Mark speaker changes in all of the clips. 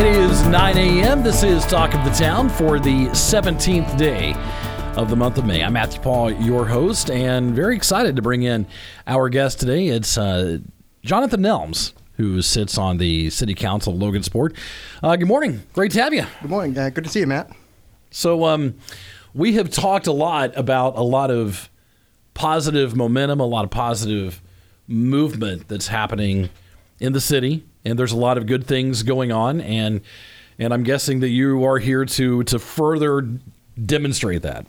Speaker 1: It is 9 a.m. This is Talk of the Town for the 17th day of the month of May. I'm Matthew Paul, your host, and very excited to bring in our guest today. It's uh, Jonathan Nelms, who sits on the City Council of Logansport. Uh, good morning. Great to have you.
Speaker 2: Good morning. Uh, good to see you, Matt.
Speaker 1: So, um, we have talked a lot about a lot of positive momentum, a lot of positive movement that's happening in the city and there's a lot of good things going on, and and I'm guessing that you are here to to further demonstrate that.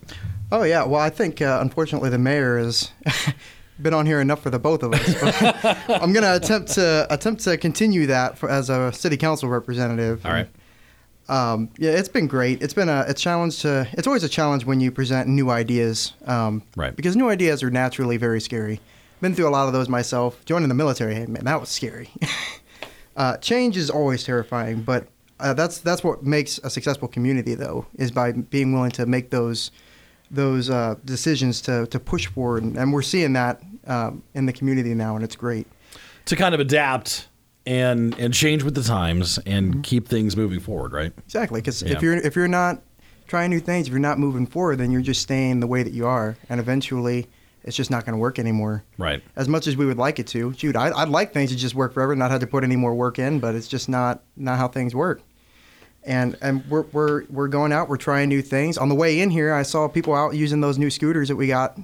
Speaker 2: Oh yeah, well I think uh, unfortunately the mayor has been on here enough for the both of us. I'm going to attempt to attempt to continue that for, as a city council representative.
Speaker 1: All right.
Speaker 2: Um, yeah, it's been great. It's been a, a, challenge to. It's always a challenge when you present new ideas. Um,
Speaker 1: right.
Speaker 2: Because new ideas are naturally very scary. Been through a lot of those myself. Joining the military, man, that was scary. Uh, change is always terrifying, but uh, that's that's what makes a successful community, though, is by being willing to make those those uh, decisions to to push forward, and, and we're seeing that um, in the community now, and it's great.
Speaker 1: To kind of adapt and and change with the times and mm-hmm. keep things moving forward, right?
Speaker 2: Exactly, because yeah. if you're if you're not trying new things, if you're not moving forward, then you're just staying the way that you are, and eventually it's just not going to work anymore.
Speaker 1: Right.
Speaker 2: As much as we would like it to. Shoot, I, would like things to just work forever, not have to put any more work in, but it's just not not how things work. And and we're we're we're going out. We're trying new things. On the way in here, I saw people out using those new scooters that we got.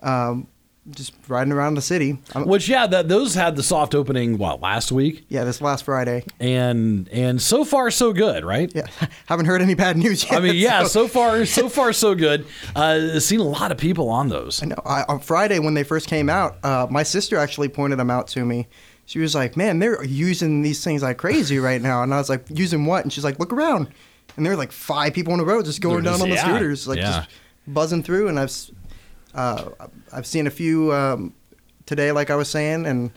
Speaker 2: Um, just riding around the city.
Speaker 1: I'm, Which yeah, that those had the soft opening what last week?
Speaker 2: Yeah, this last Friday.
Speaker 1: And and so far so good, right?
Speaker 2: Yeah, haven't heard any bad news yet.
Speaker 1: I mean, yeah, so, far so far so good. Uh, seen a lot of people on those.
Speaker 2: I know. I, on Friday when they first came out, uh, my sister actually pointed them out to me. She was like, "Man, they're using these things like crazy right now." And I was like, "Using what?" And she's like, "Look around." And there were like five people on the road just going down on the scooters, like yeah. just buzzing through. And I've uh, I've seen a few um, today, like I was saying, and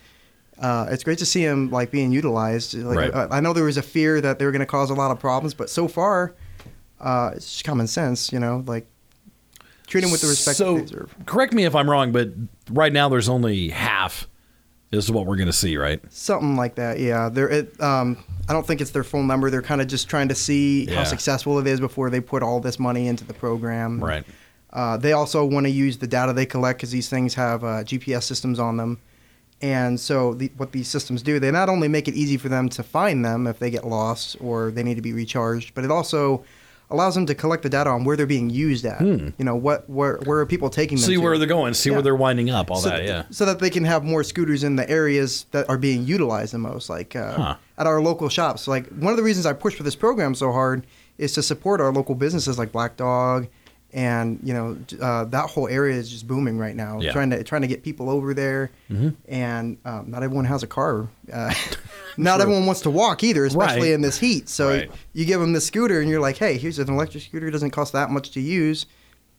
Speaker 2: uh, it's great to see them like being utilized. Like,
Speaker 1: right.
Speaker 2: I, I, know there was a fear that they were going to cause a lot of problems, but so far, uh, it's just common sense, you know, like treat them with the respect
Speaker 1: so,
Speaker 2: they deserve.
Speaker 1: Correct me if I'm wrong, but right now there's only half is what we're going to see, right?
Speaker 2: Something like that, yeah. They're, it, um, I don't think it's their full number. They're kind of just trying to see yeah. how successful it is before they put all this money into the program.
Speaker 1: Right.
Speaker 2: Uh, they also want to use the data they collect because these things have uh, GPS systems on them. And so, the, what these systems do, they not only make it easy for them to find them if they get lost or they need to be recharged, but it also allows them to collect the data on where they're being used at.
Speaker 1: Hmm.
Speaker 2: You know, what where where are people taking them?
Speaker 1: See
Speaker 2: to?
Speaker 1: where they're going. See
Speaker 2: yeah.
Speaker 1: where they're winding up. All
Speaker 2: so
Speaker 1: that, yeah.
Speaker 2: So that they can have more scooters in the areas that are being utilized the most, like uh,
Speaker 1: huh.
Speaker 2: at our local shops. Like one of the reasons I push for this program so hard is to support our local businesses like Black Dog and you know uh, that whole area is just booming right now.
Speaker 1: Yeah.
Speaker 2: Trying to trying to get people over there,
Speaker 1: mm-hmm.
Speaker 2: and um, not everyone has a car. Uh, not everyone wants to walk either, especially
Speaker 1: right.
Speaker 2: in this heat. So
Speaker 1: right.
Speaker 2: you give them the scooter, and you're like, "Hey, here's an electric scooter. It doesn't cost that much to use.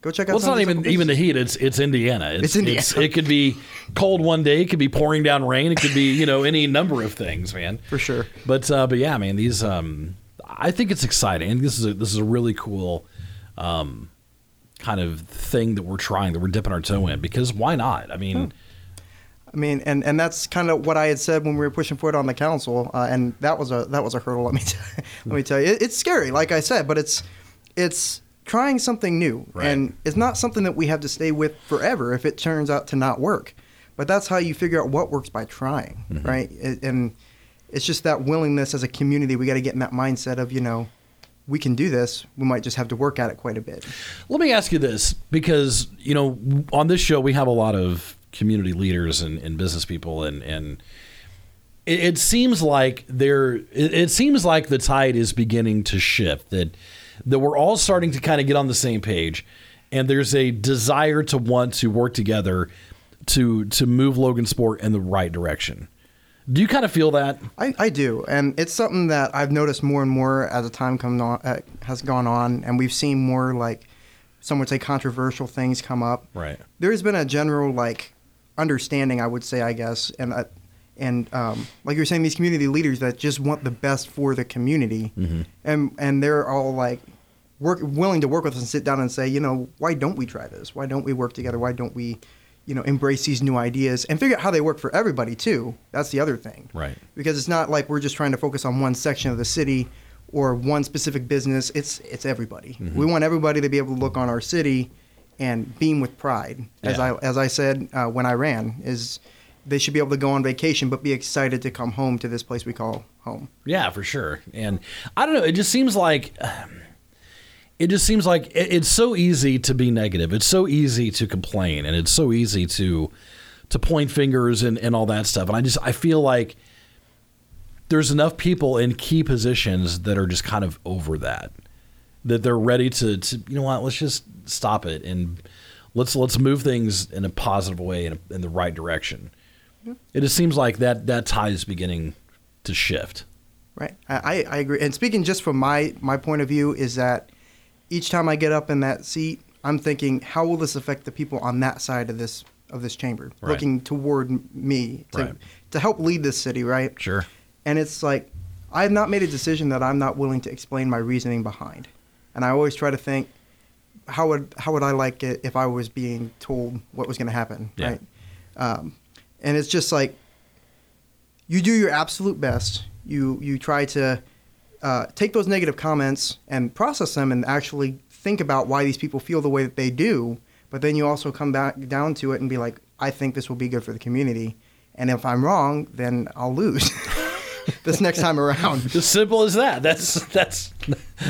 Speaker 2: Go check out."
Speaker 1: Well, it's not even even the heat. It's it's Indiana. It's,
Speaker 2: it's Indiana.
Speaker 1: It's, it could be cold one day. It could be pouring down rain. It could be you know any number of things, man.
Speaker 2: For sure.
Speaker 1: But uh, but yeah, man, these um, I think it's exciting. This is a, this is a really cool. Um, kind of thing that we're trying that we're dipping our toe in because why not? I mean.
Speaker 2: I mean, and, and that's kind of what I had said when we were pushing for it on the council, uh, and that was a that was a hurdle. Let me t- let me tell you, it, it's scary, like I said, but it's it's trying something new,
Speaker 1: right.
Speaker 2: and it's not something that we have to stay with forever if it turns out to not work. But that's how you figure out what works by trying,
Speaker 1: mm-hmm.
Speaker 2: right? And it's just that willingness as a community. We got to get in that mindset of you know we can do this. We might just have to work at it quite a bit.
Speaker 1: Let me ask you this because, you know, on this show, we have a lot of community leaders and, and business people, and, and it, seems like there, it, it seems like the tide is beginning to shift, that, that we're all starting to kind of get on the same page, and there's a desire to want to work together to, to move Logansport in the right direction. Do you kind of feel that?
Speaker 2: I, I do, and it's something that I've noticed more and more as the time come on, uh, has gone on, and we've seen more like some would say controversial things come up.
Speaker 1: Right.
Speaker 2: There's been a general like understanding, I would say, I guess, and uh, and um, like you're saying, these community leaders that just want the best for the community,
Speaker 1: Mm-hmm.
Speaker 2: and and they're all like work willing to work with us and sit down and say, you know, why don't we try this? Why don't we work together? Why don't we, you know, embrace these new ideas and figure out how they work for everybody too? That's the other thing,
Speaker 1: Right.
Speaker 2: Because it's not like we're just trying to focus on one section of the city or one specific business. It's it's everybody.
Speaker 1: Mm-hmm.
Speaker 2: We want everybody to be able to look on our city and beam with pride. As
Speaker 1: Yeah.
Speaker 2: I as I said uh, when I ran, is they should be able to go on vacation but be excited to come home to this place we call home.
Speaker 1: Yeah, for sure. And I don't know. It just seems like it just seems like it, it's so easy to be negative. It's so easy to complain, and it's so easy to to point fingers and, and all that stuff. And I just I feel like there's enough people in key positions that are just kind of over that. That they're ready to, to you know what, let's just stop it and let's let's move things in a positive way in, a, in the right direction. Mm-hmm. It just seems like that that tide is beginning to shift.
Speaker 2: Right. I, I I agree. And speaking just from my my point of view is that each time I get up in that seat, I'm thinking, how will this affect the people on that side of this of this chamber,
Speaker 1: Right.
Speaker 2: looking toward me to
Speaker 1: Right.
Speaker 2: to help lead this city, right?
Speaker 1: Sure.
Speaker 2: And it's like I have not made a decision that I'm not willing to explain my reasoning behind. And I always try to think, how would how would I like it if I was being told what was going to happen,
Speaker 1: Yeah.
Speaker 2: right? Um, and it's just like you do your absolute best. You you try to uh, take those negative comments and process them and actually think about why these people feel the way that they do. But then you also come back down to it and be like, I think this will be good for the community. And if I'm wrong, then I'll lose this next time around.
Speaker 1: As simple as that. That's that's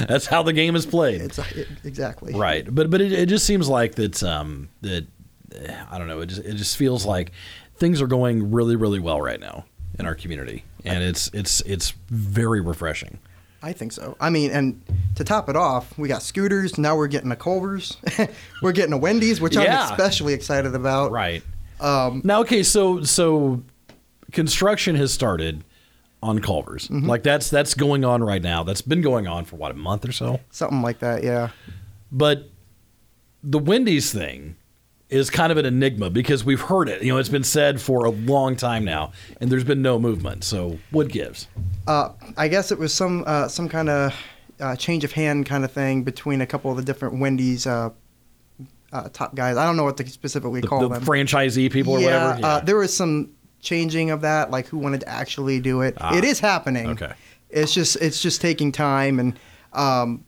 Speaker 1: that's how the game is played.
Speaker 2: It's it, exactly
Speaker 1: right. But but it, it just seems like that um that eh, I don't know. It just it just feels like things are going really really well right now in our community, and it's it's it's very refreshing.
Speaker 2: I think so. I mean, and to top it off, we got scooters. Now we're getting a Culver's. we're getting a Wendy's, which
Speaker 1: Yeah.
Speaker 2: I'm especially excited about.
Speaker 1: Right.
Speaker 2: Um,
Speaker 1: Now, okay, so so construction has started on Culver's.
Speaker 2: Mm-hmm.
Speaker 1: Like that's that's going on right now. That's been going on for what a month or so.
Speaker 2: something like that, yeah.
Speaker 1: But the Wendy's thing is kind of an enigma because we've heard it. You know, it's been said for a long time now, and there's been no movement. So what gives?
Speaker 2: Uh, I guess it was some uh, some kind of uh, change of hand kind of thing between a couple of the different Wendy's uh, uh, top guys. I don't know what to specifically
Speaker 1: The,
Speaker 2: call
Speaker 1: the
Speaker 2: them.
Speaker 1: franchisee people or
Speaker 2: yeah,
Speaker 1: whatever.
Speaker 2: Uh, there was some changing of that, like who wanted to actually do it.
Speaker 1: Ah.
Speaker 2: it is happening.
Speaker 1: Okay.
Speaker 2: It's just it's just taking time, and um,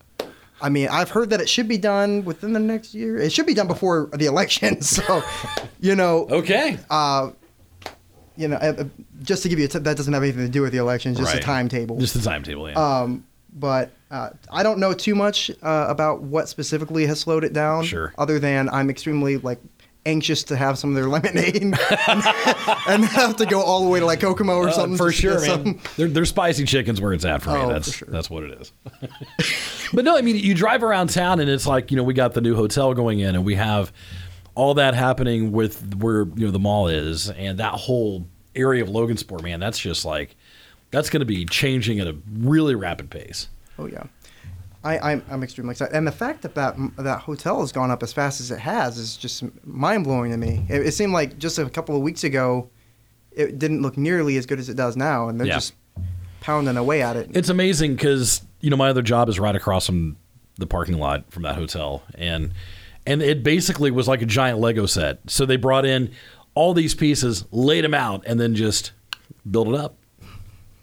Speaker 2: I mean I've heard that it should be done within the next year. It should be done before the election. So, you know,
Speaker 1: okay.
Speaker 2: uh, you know, uh, just to give you a t- that doesn't have anything to do with the election, just
Speaker 1: Right.
Speaker 2: a timetable.
Speaker 1: Just the timetable. Yeah.
Speaker 2: Um, but uh, I don't know too much uh, about what specifically has slowed it down.
Speaker 1: Sure.
Speaker 2: Other than I'm extremely like anxious to have some of their lemonade and, and have to go all the way to like Kokomo or
Speaker 1: Uh,
Speaker 2: something
Speaker 1: for sure, man. They're, they're spicy chickens where it's at for me.
Speaker 2: Oh,
Speaker 1: that's
Speaker 2: for sure.
Speaker 1: that's what it is. but no, I mean, you drive around town and it's like you know we got the new hotel going in and we have all that happening with where you know the mall is and that whole area of Logansport, man. That's just like that's going to be changing at a really rapid pace.
Speaker 2: Oh yeah. I, I'm, I'm extremely excited, and the fact that, that that hotel has gone up as fast as it has is just mind blowing to me. It, it seemed like just a couple of weeks ago, it didn't look nearly as good as it does now, and they're
Speaker 1: Yeah.
Speaker 2: just pounding away at it.
Speaker 1: It's amazing because you know my other job is right across from the parking lot from that hotel, and and it basically was like a giant Lego set. So they brought in all these pieces, laid them out, and then just built it up.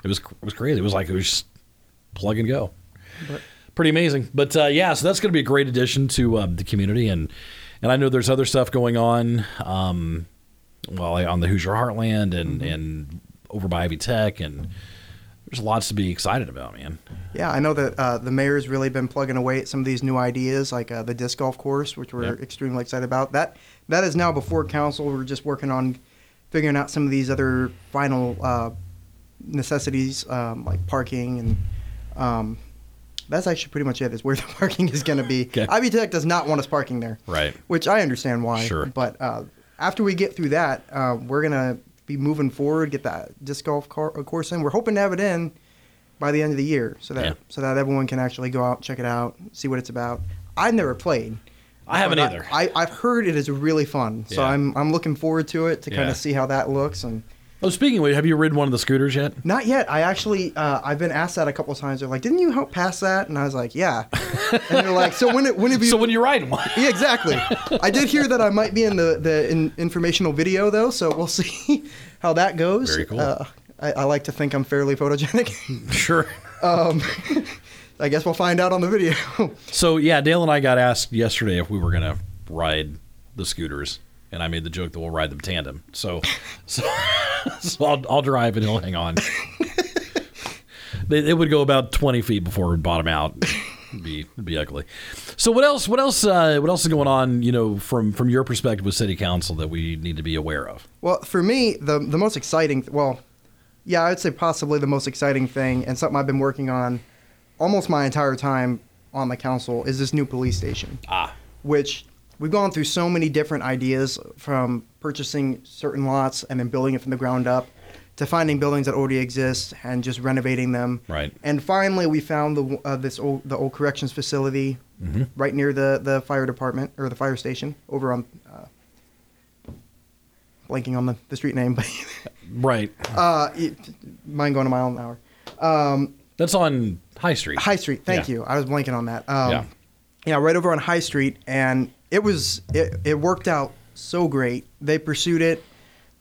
Speaker 1: It was it was crazy. It was like it was just plug and go. Pretty amazing. But uh, yeah, so that's going to be a great addition to um, the community, and and I know there's other stuff going on. Um, well, on the Hoosier Heartland and and over by Ivy Tech, and there's lots to be excited about, man.
Speaker 2: Yeah, I know that uh, the mayor's really been plugging away at some of these new ideas, like uh, the disc golf course, which we're
Speaker 1: Yep.
Speaker 2: extremely excited about. That that is now before council. We're just working on figuring out some of these other final uh, necessities, um, like parking, and um, that's actually pretty much it. Is where the parking is going to be.
Speaker 1: Okay.
Speaker 2: Ivy Tech does not want us parking there,
Speaker 1: Right.
Speaker 2: which I understand why.
Speaker 1: Sure.
Speaker 2: But uh, after we get through that, uh, we're gonna be moving forward, get that disc golf car, course in. We're hoping to have it in by the end of the year, so that
Speaker 1: Yeah.
Speaker 2: so that everyone can actually go out, check it out, see what it's about. I've never played.
Speaker 1: I haven't either.
Speaker 2: I, I've heard it is really fun, so
Speaker 1: Yeah.
Speaker 2: I'm I'm looking forward to it to kind
Speaker 1: Yeah.
Speaker 2: of see how that looks and.
Speaker 1: Oh, speaking of which, have you ridden one of the scooters yet?
Speaker 2: Not yet. I actually, uh, I've been asked that a couple of times. They're like, "Didn't you help pass that?" And I was like, "Yeah." and they're like, "So when it, when have you?"
Speaker 1: So when you ride riding one,
Speaker 2: yeah, exactly. I did hear that I might be in the the in, informational video though, so we'll see how that goes.
Speaker 1: Very cool.
Speaker 2: Uh, I, I like to think I'm fairly photogenic.
Speaker 1: sure.
Speaker 2: Um, I guess we'll find out on the video.
Speaker 1: So yeah, Dale and I got asked yesterday if we were gonna ride the scooters, and I made the joke that we'll ride them tandem. So, so, so I'll, I'll drive and he'll hang on. They- it would go about twenty feet before we bottom out. It'd be it'd be ugly. So what else? What else? Uh, what else is going on? You know, from from your perspective with city council that we need to be aware of.
Speaker 2: Well, for me, the the most exciting, well, yeah, I would say possibly the most exciting thing, and something I've been working on almost my entire time on the council is this new police station.
Speaker 1: Ah,
Speaker 2: which we've gone through so many different ideas from purchasing certain lots and then building it from the ground up to finding buildings that already exist and just renovating them.
Speaker 1: Right.
Speaker 2: And finally, we found the uh, this old the old corrections facility right near the the fire department or the fire station over on. Uh, blanking on the, the street name, but
Speaker 1: right.
Speaker 2: uh, it, mind going a mile an hour. Um,
Speaker 1: That's on High Street.
Speaker 2: High Street. Thank
Speaker 1: Yeah.
Speaker 2: you. I was blanking on that. Um,
Speaker 1: Yeah.
Speaker 2: yeah. right over on High Street, and it was it, it worked out so great. They pursued it,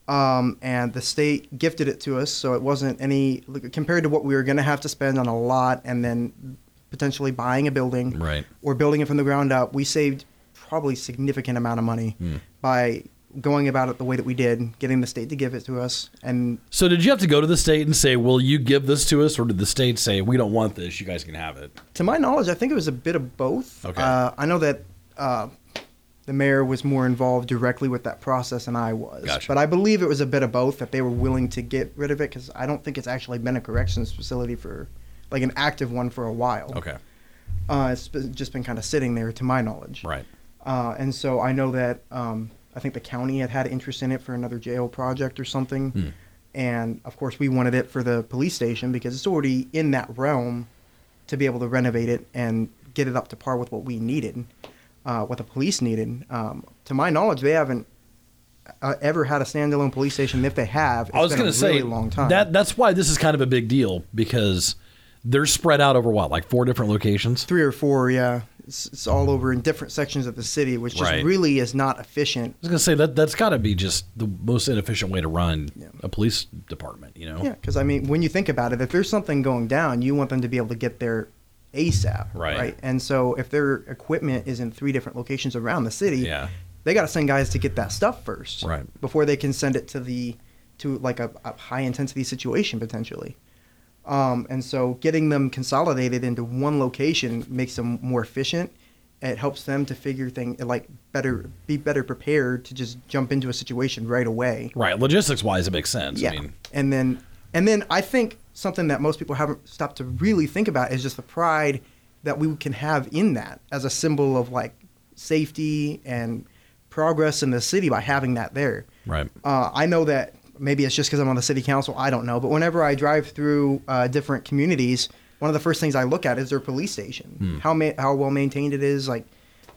Speaker 2: um, and the state gifted it to us, so it wasn't any compared to what we were going to have to spend on a lot, and then potentially buying a building
Speaker 1: Right.
Speaker 2: or building it from the ground up. We saved probably significant amount of money
Speaker 1: Hmm.
Speaker 2: by going about it the way that we did, getting the state to give it to us, and
Speaker 1: So did you have to go to the state and say, "Will you give this to us," or did the state say, "We don't want this. You guys can have it"?
Speaker 2: To my knowledge, I think it was a bit of both.
Speaker 1: Okay.
Speaker 2: Uh, I know that uh, the mayor was more involved directly with that process than I was.
Speaker 1: Gotcha.
Speaker 2: But I believe it was a bit of both that they were willing to get rid of it because I don't think it's actually been a corrections facility for, like an active one for a while.
Speaker 1: Okay.
Speaker 2: Uh, it's just been kind of sitting there, to my knowledge.
Speaker 1: Right.
Speaker 2: Uh, and so I know that um, I think the county had had interest in it for another jail project or something.
Speaker 1: Hmm.
Speaker 2: And of course, we wanted it for the police station because it's already in that realm to be able to renovate it and get it up to par with what we needed, uh, what the police needed. Um, to my knowledge, they haven't uh, ever had a standalone police station. If they have, it's
Speaker 1: I was
Speaker 2: been
Speaker 1: going
Speaker 2: a
Speaker 1: to say
Speaker 2: really long time.
Speaker 1: that that's why this is kind of a big deal because they're spread out over what, like four different locations.
Speaker 2: three or four, yeah. It's, it's all over in different sections of the city, which just
Speaker 1: Right.
Speaker 2: really is not efficient.
Speaker 1: I was going to say that that's got to be just the most inefficient way to run
Speaker 2: Yeah.
Speaker 1: a police department. You know.
Speaker 2: Yeah, because I mean, when you think about it, if there's something going down, you want them to be able to get there ASAP,
Speaker 1: Right. right.
Speaker 2: And so if their equipment is in three different locations around the city,
Speaker 1: Yeah.
Speaker 2: they got to send guys to get that stuff first,
Speaker 1: Right.
Speaker 2: Before they can send it to the to like a, a high intensity situation potentially. Um, and so getting them consolidated into one location makes them more efficient. It helps them to figure things like better, be better prepared to just jump into a situation right away.
Speaker 1: Right. Logistics wise, it makes sense.
Speaker 2: Yeah.
Speaker 1: I mean,
Speaker 2: and then and then I think something that most people haven't stopped to really think about is just the pride that we can have in that as a symbol of like safety and progress in the city by having that there.
Speaker 1: right.
Speaker 2: Uh, I know that maybe it's just because I'm on the city council. I don't know, but whenever I drive through uh, different communities, one of the first things I look at is their police station. How ma- how well maintained it is, like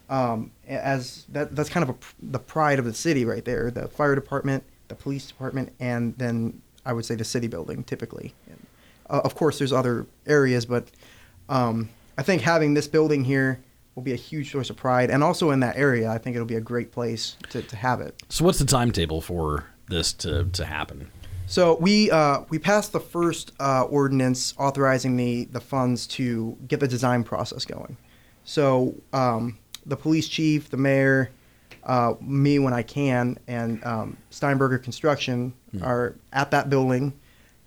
Speaker 2: um, as that that's kind of a, the pride of the city right there. The fire department, the police department, and then I would say the city building typically. And, uh, of course, there's other areas, but um, I think having this building here will be a huge source of pride, and also in that area, I think it'll be a great place to, to have it.
Speaker 1: So what's the timetable for this to to happen?
Speaker 2: So we uh, we passed the first uh, ordinance authorizing the the funds to get the design process going. So um, the police chief, the mayor, uh, me when I can, and um, Steinberger Construction are at that building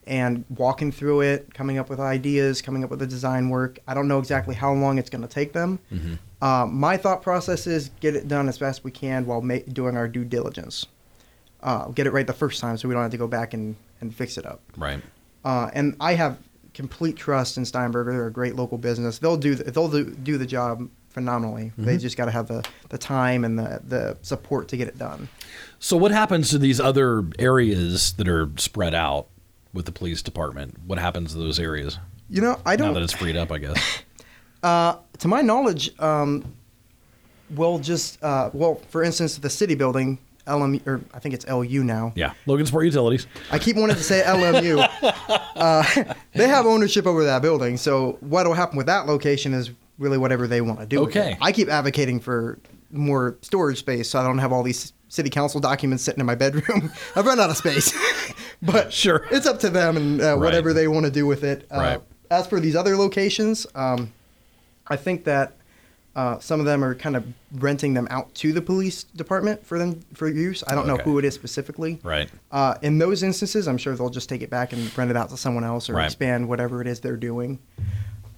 Speaker 2: and walking through it, coming up with ideas, coming up with the design work. I don't know exactly how long it's going to take them. Uh, my thought process is get it done as fast as we can while ma- doing our due diligence uh, get it right the first time so we don't have to go back and, and fix it up.
Speaker 1: Right.
Speaker 2: Uh, and I have complete trust in Steinberger. They're a great local business. They'll do the, they'll do, do the job phenomenally. They just got to have the, the time and the, the support to get it done.
Speaker 1: So what happens to these other areas that are spread out with the police department? What happens to those areas
Speaker 2: You know, I don't.
Speaker 1: Now that it's freed up? I guess.
Speaker 2: Uh, to my knowledge, um, well, just uh, well, for instance, the city building, LMU, or I think it's LU now.
Speaker 1: Yeah, Logansport Utilities.
Speaker 2: I keep wanting to say LMU. uh, they have ownership over that building, so what will happen with that location is really whatever they want to do. with it.
Speaker 1: Okay.
Speaker 2: I keep advocating for more storage space, so I don't have all these city council documents sitting in my bedroom. I've run out of space, but
Speaker 1: Sure.
Speaker 2: it's up to them and uh, whatever they want to do with it. Uh,
Speaker 1: Right.
Speaker 2: As for these other locations, um, I think that uh, some of them are kind of renting them out to the police department for them for use. I don't know who it is specifically.
Speaker 1: Right.
Speaker 2: Uh, in those instances, I'm sure they'll just take it back and rent it out to someone else or
Speaker 1: Right.
Speaker 2: expand whatever it is they're doing.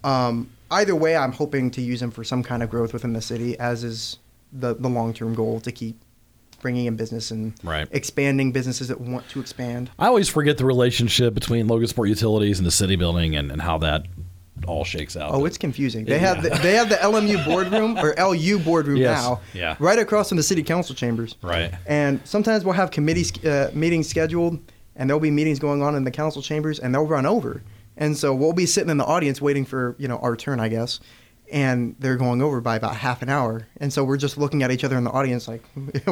Speaker 2: Um, either way, I'm hoping to use them for some kind of growth within the city, as is the, the long term goal to keep bringing in business and
Speaker 1: Right.
Speaker 2: expanding businesses that want to expand.
Speaker 1: I always forget the relationship between Logansport Utilities and the city building and, and how that all shakes out.
Speaker 2: Oh, it's confusing. They
Speaker 1: Yeah.
Speaker 2: have the, they have the LMU boardroom or LU boardroom
Speaker 1: Yes.
Speaker 2: now,
Speaker 1: Yeah.
Speaker 2: right across from the city council chambers.
Speaker 1: right.
Speaker 2: And sometimes we'll have committee uh, meetings scheduled, and there'll be meetings going on in the council chambers, and they'll run over. And so we'll be sitting in the audience waiting for you know our turn, I guess. And they're going over by about half an hour, and so we're just looking at each other in the audience like,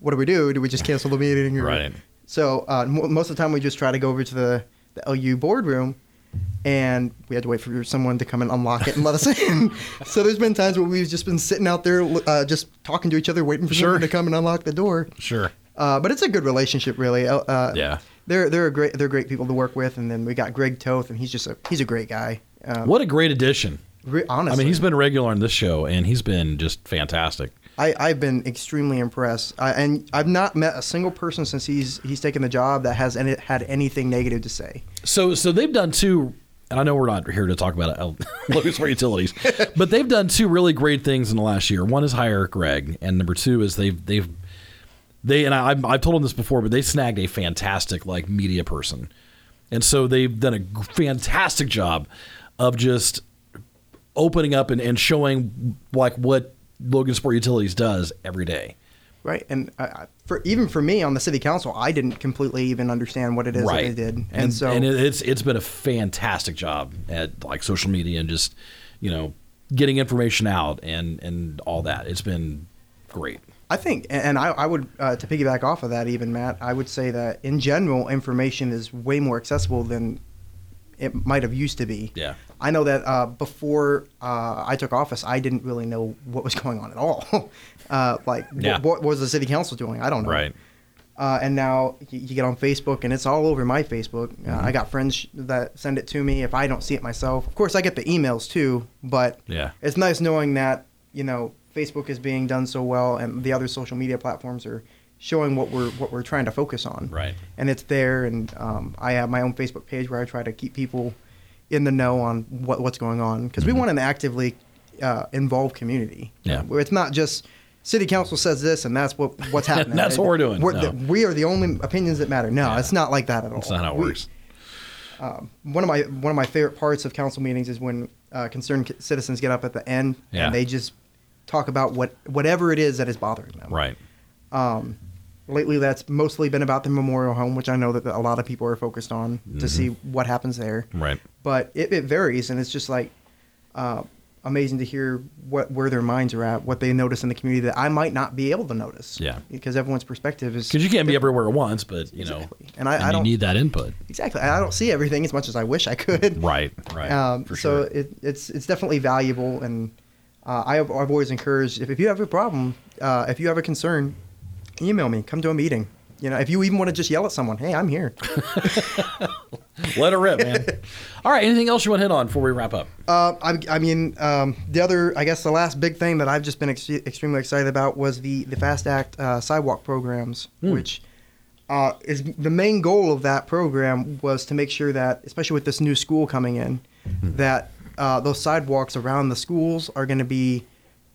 Speaker 2: what do we do? Do we just cancel the meeting? Or?
Speaker 1: Right.
Speaker 2: So uh, mo most of the time we just try to go over to the, the LU boardroom, and we had to wait for someone to come and unlock it and let us in. so there's been times where we've just been sitting out there, uh, just talking to each other, waiting for
Speaker 1: Sure.
Speaker 2: someone to come and unlock the door.
Speaker 1: Sure.
Speaker 2: Uh, but it's a good relationship, really. Uh, Uh,
Speaker 1: Yeah.
Speaker 2: They're they're a great they're great people to work with, and then we got Greg Toth, and he's just a he's a great guy. Um,
Speaker 1: What a great addition.
Speaker 2: re- honestly,
Speaker 1: I mean, he's been regular on this show, and he's been just fantastic.
Speaker 2: I, I've been extremely impressed, I, and I've not met a single person since he's he's taken the job that has any, had anything negative to say.
Speaker 1: So, so they've done two, and I know we're not here to talk about Logan Sport Utilities, but they've done two really great things in the last year. One is hire Greg, and number two is they've they've they and I, I've- I've told them this before, but they snagged a fantastic like media person, and so they've done a fantastic job of just opening up and, and showing like what Logansport Utilities does every day.
Speaker 2: Right, and I, I- for even for me on the city council, I didn't completely even understand what it is that they did, and, so
Speaker 1: and it's it's been a fantastic job at like social media and just you know getting information out and and all that. It's been great.
Speaker 2: I think, and I, I would uh, to piggyback off of that, even Matt, I would say that in general, information is way more accessible than it might have used to be.
Speaker 1: Yeah.
Speaker 2: I know that uh, before uh, I took office, I didn't really know what was going on at all. uh, like,
Speaker 1: Yeah.
Speaker 2: what, was the city council doing? I don't know. Uh, and now you, you get on Facebook, and it's all over my Facebook. Uh,
Speaker 1: Mm-hmm.
Speaker 2: I got friends that send it to me if I don't see it myself. Of course, I get the emails too, but
Speaker 1: Yeah.
Speaker 2: it's nice knowing that you know Facebook is being done so well, and the other social media platforms are showing what we're what we're trying to focus on.
Speaker 1: Right.
Speaker 2: And it's there, and um, I have my own Facebook page where I try to keep people in the know on what what's going on because we want an actively uh, involved community.
Speaker 1: Mm-hmm. Yeah.
Speaker 2: Where it's not just city council says this and that's what what's happening.
Speaker 1: That's what we're doing.
Speaker 2: We're
Speaker 1: No.
Speaker 2: the, we are the only opinions that matter. No,
Speaker 1: Yeah.
Speaker 2: it's not like that at all.
Speaker 1: That's not how it works.
Speaker 2: one of my one of my favorite parts of council meetings is when uh, concerned c- citizens get up at the end
Speaker 1: Yeah.
Speaker 2: and they just talk about what whatever it is that is bothering them.
Speaker 1: Right.
Speaker 2: Um, Lately, that's mostly been about the memorial home, which I know that a lot of people are focused on to see what happens there.
Speaker 1: Mm-hmm. Right.
Speaker 2: But it, it varies, and it's just like uh, amazing to hear what where their minds are at, what they notice in the community that I might not be able to notice.
Speaker 1: Yeah.
Speaker 2: because everyone's perspective is
Speaker 1: Because you can't be everywhere at once, but you know,
Speaker 2: Exactly. And I- I don't-
Speaker 1: need that input.
Speaker 2: exactly. I don't see everything as much as I wish I could.
Speaker 1: Right. Right.
Speaker 2: Um,
Speaker 1: for
Speaker 2: so
Speaker 1: sure.
Speaker 2: it, it's it's definitely valuable, and uh, I have, I've always encouraged if, if you have a problem, uh, if you have a concern, email me. Come to a meeting. You know, if you even want to just yell at someone, hey, I'm here.
Speaker 1: Let it rip, man. All right. Anything else you want to hit on before we wrap up?
Speaker 2: Uh, I, I mean, um, the other, I guess, the last big thing that I've just been ex- extremely excited about was the the Fast Act uh, sidewalk programs, which uh, is the main goal of that program was to make sure that, especially with this new school coming in, that uh, those sidewalks around the schools are going to be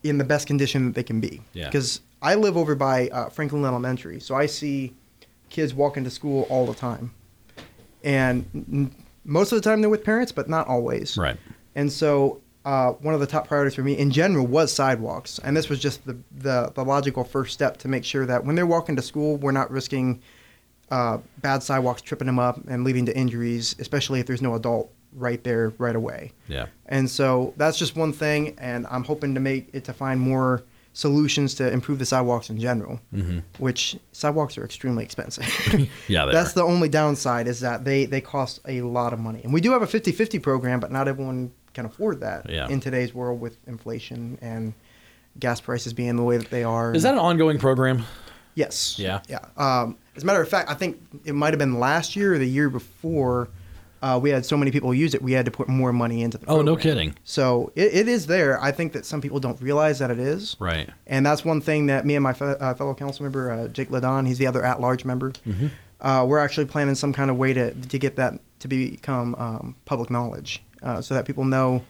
Speaker 2: in the best condition that they can be.
Speaker 1: Yeah.
Speaker 2: Because I live over by uh, Franklin Elementary, so I see kids walking to school all the time, and n- most of the time they're with parents, but not always.
Speaker 1: Right.
Speaker 2: And so uh, one of the top priorities for me in general was sidewalks, and this was just the, the the logical first step to make sure that when they're walking to school, we're not risking uh, bad sidewalks tripping them up and leading to injuries, especially if there's no adult right there right away.
Speaker 1: Yeah.
Speaker 2: And so that's just one thing, and I'm hoping to make it to find more solutions to improve the sidewalks in general,
Speaker 1: Mm-hmm.
Speaker 2: which sidewalks are extremely expensive.
Speaker 1: Yeah,
Speaker 2: that's
Speaker 1: are.
Speaker 2: the only downside is that they, they cost a lot of money. And we do have a 50-50 program, but not everyone can afford that
Speaker 1: Yeah.
Speaker 2: in today's world with inflation and gas prices being the way that they are.
Speaker 1: Is that an ongoing program?
Speaker 2: Yes.
Speaker 1: Yeah.
Speaker 2: Yeah. Um, as a matter of fact, I think it might have been last year or the year before. Uh, we had so many people use it, we had to put more money into the. Program.
Speaker 1: Oh, no kidding.
Speaker 2: So it, it is there. I think that some people don't realize that it is.
Speaker 1: Right.
Speaker 2: And that's one thing that me and my fe- uh, fellow council member, uh, Jake Ladon, he's the other at-large member.
Speaker 1: Mm-hmm.
Speaker 2: Uh, we're actually planning some kind of way to to get that to become um, public knowledge, uh, so that people know,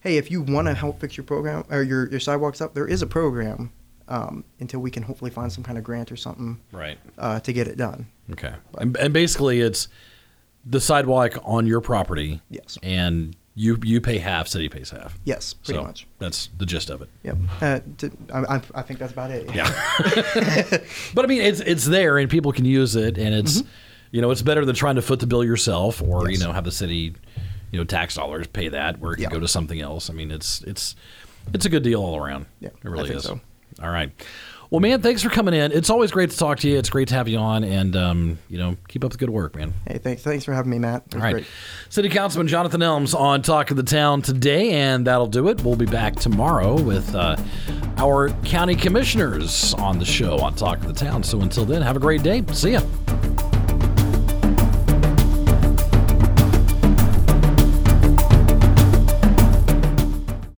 Speaker 2: hey, if you want to help fix your program or your your sidewalks up, there is a program. Um, until we can hopefully find some kind of grant or something
Speaker 1: Right.
Speaker 2: uh, to get it done.
Speaker 1: Okay. And, and basically, it's the sidewalk on your property.
Speaker 2: Yes.
Speaker 1: And you you pay half, city pays half.
Speaker 2: Yes, pretty
Speaker 1: so
Speaker 2: much.
Speaker 1: That's the gist of it.
Speaker 2: Yep. Uh, to, I, I, I think that's about it.
Speaker 1: Yeah. but I mean, it's it's there and people can use it, and it's you know it's better than trying to foot the bill yourself or
Speaker 2: Mm-hmm. Yes.
Speaker 1: you know have the city you know tax dollars pay that where it can go to something else. I mean, it's it's it's a good deal all around.
Speaker 2: Yeah,
Speaker 1: it really
Speaker 2: I think
Speaker 1: is.
Speaker 2: so.
Speaker 1: All right. Well, man, thanks for coming in. It's always great to talk to you. It's great to have you on, and um, you know, keep up the good work, man.
Speaker 2: Hey, thanks. Thanks for having me, Matt.
Speaker 1: All right.
Speaker 2: great.
Speaker 1: City Councilman Jonathan Nelms on Talk of the Town today, and that'll do it. We'll be back tomorrow with uh, our county commissioners on the show on Talk of the Town. So until then, have a great day. See ya.